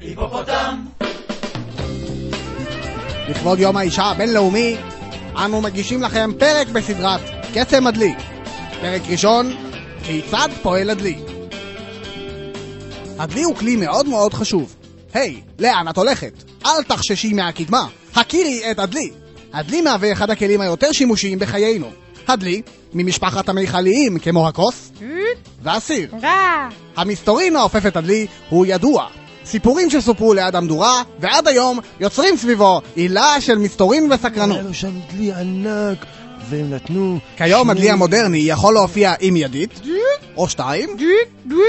היפופוטם! לכבוד יום האישה הבינלאומי, אנו מגישים לכם פרק בסדרת קסם הדלי. פרק ראשון, כיצד פועל הדלי. הדלי הוא כלי מאוד מאוד חשוב. היי, לאן את הולכת? אל תחששי מהקדמה, הכירי את הדלי. הדלי מהווה אחד הכלים היותר שימושיים בחיינו. הדלי, ממשפחת המיכליים כמו הכוס והסיר. המסתורין האופף את הדלי הוא ידוע. סיפורים שסופרו ליד המדורה, ועד היום יוצרים סביבו עילה של מסתורין וסקרנות. היה לו שם דלי ענק, והם נתנו... כיום הדלי המודרני יכול להופיע עם ידית, או שתיים,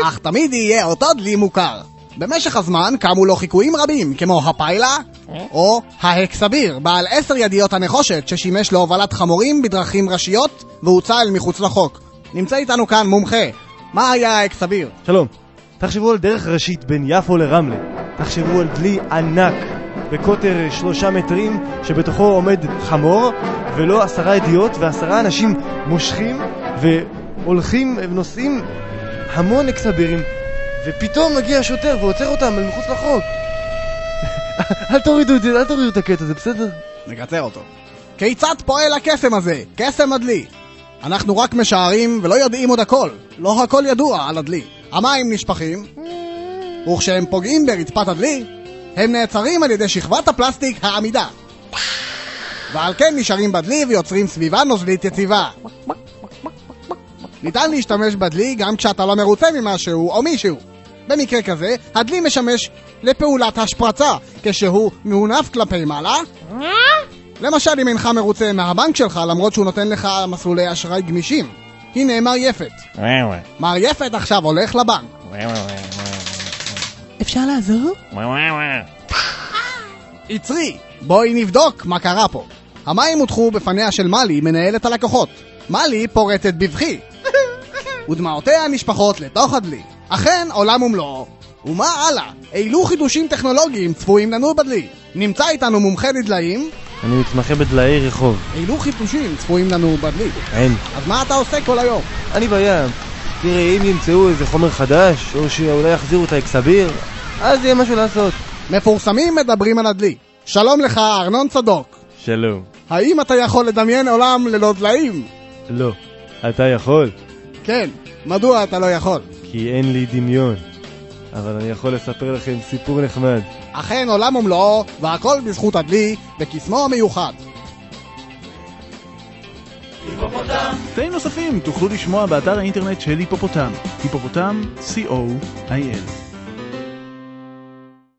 אך תמיד יהיה אותו דלי מוכר. במשך הזמן קמו לו חיקויים רבים, כמו הפיילה, או ההקסביר, בעל עשר ידיות הנחושת, ששימש להובלת חמורים בדרכים ראשיות, והוצא אל מחוץ לחוק. נמצא איתנו כאן מומחה. מה היה ההקסביר? שלום, תחשבו על דרך ראשית בין יפו לרמלה. תחשבו על דלי ענק, בקוטר שלושה מטרים, שבתוכו עומד חמור, ולא עשרה ידיעות, ועשרה אנשים מושכים, והולכים ונוסעים המון אקסבירים, ופתאום מגיע שוטר ועוצר אותם אל מחוץ לחוק. אל תורידו את זה, אל תורידו את הקטע, זה בסדר? נקצר אותו. כיצד פועל הקסם הזה? קסם הדלי. אנחנו רק משערים ולא יודעים עוד הכל. לא הכל ידוע על הדלי. המים נשפכים, וכשהם פוגעים ברצפת הדלי, הם נעצרים על ידי שכבת הפלסטיק העמידה. ועל כן נשארים בדלי ויוצרים סביבה נוזלית יציבה. ניתן להשתמש בדלי גם כשאתה לא מרוצה ממשהו או מישהו. במקרה כזה, הדלי משמש לפעולת השפרצה, כשהוא מעונף כלפי מעלה. למשל, אם אינך מרוצה מהבנק שלך למרות שהוא נותן לך מסלולי אשראי גמישים. הנה מר יפת. מר יפת עכשיו הולך לבנק. אפשר לעזור? יצרי, בואי נבדוק מה קרה פה. המים הודחו בפניה של מאלי, מנהלת הלקוחות. מאלי פורטת בבכי. ודמעותיה נשפכות לתוך הדלי. אכן, עולם ומלואו. ומה הלאה? אילו חידושים טכנולוגיים צפויים לנו בדלי? נמצא איתנו מומחה לדליים, אני מתמחה בדלאי רחוב. אילו חידושים צפויים לנו בדלי? אין. אז מה אתה עושה כל היום? אני בים. תראה, אם ימצאו איזה חומר חדש, או שאולי יחזירו את האקסביר, אז יהיה משהו לעשות. מפורסמים מדברים על הדלי. שלום לך, ארנון צדוק. שלום. האם אתה יכול לדמיין עולם ללא דליים? לא. אתה יכול, כן. מדוע אתה לא יכול? כי אין לי דמיון. אבל אני יכול לספר לכם סיפור נחמד. אכן עולם ומלואו, והכל בזכות הדלי וקסמו המיוחד. היפופוטם! קטעים נוספים תוכלו לשמוע באתר האינטרנט של היפופוטם, היפופוטם, co.il.